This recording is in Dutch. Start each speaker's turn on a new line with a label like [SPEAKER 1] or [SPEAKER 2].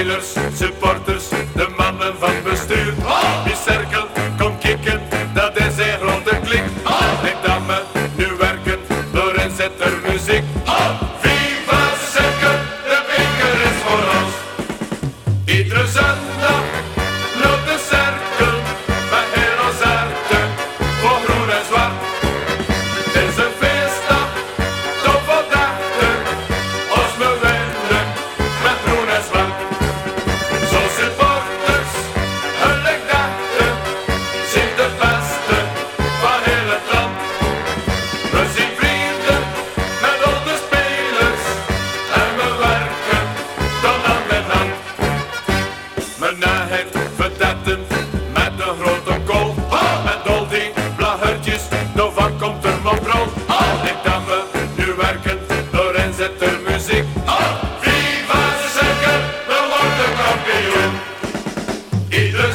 [SPEAKER 1] spelers, supporters, de mannen van bestuur. Die cirkel, kom kicken, dat is een grote klik. Denk Ik nu werken door en inzet muziek. Na het verdetten met de grote kool. Met al die blagertjes, nou van komt er maar brol? En ik kan me nu werken, daarin zit er muziek. Viva de zeker, we worden kampioen. Ieder